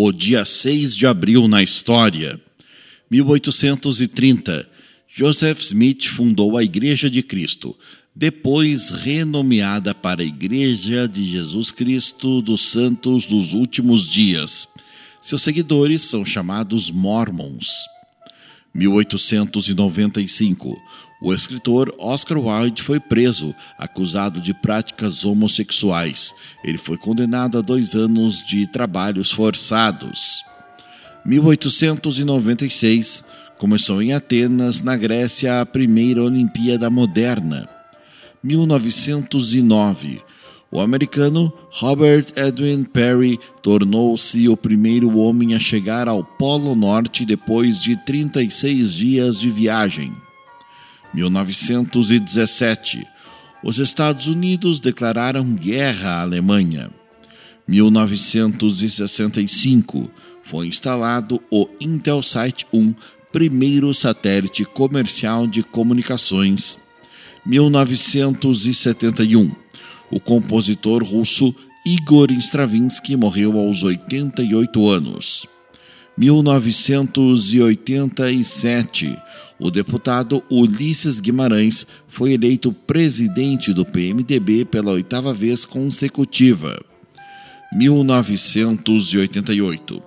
O dia 6 de abril na história. 1830. Joseph Smith fundou a Igreja de Cristo, depois renomeada para Igreja de Jesus Cristo dos Santos dos Últimos Dias. Seus seguidores são chamados Mormons. 1895. O escritor Oscar Wilde foi preso, acusado de práticas homossexuais. Ele foi condenado a dois anos de trabalhos forçados. 1896 começou em Atenas, na Grécia, a primeira Olimpíada Moderna. 1909 o americano Robert Edwin Perry tornou-se o primeiro homem a chegar ao Polo Norte depois de 36 dias de viagem. 1917. Os Estados Unidos declararam guerra à Alemanha. 1965. Foi instalado o Intelsat 1, primeiro satélite comercial de comunicações. 1971. O compositor russo Igor Stravinsky morreu aos 88 anos. 1987, o deputado Ulisses Guimarães foi eleito presidente do PMDB pela oitava vez consecutiva. 1988.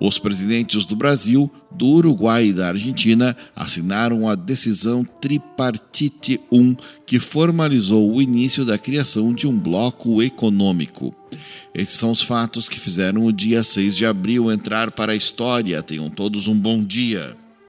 Os presidentes do Brasil, do Uruguai e da Argentina assinaram a decisão Tripartite 1, que formalizou o início da criação de um bloco econômico. Esses são os fatos que fizeram o dia 6 de abril entrar para a história. Tenham todos um bom dia.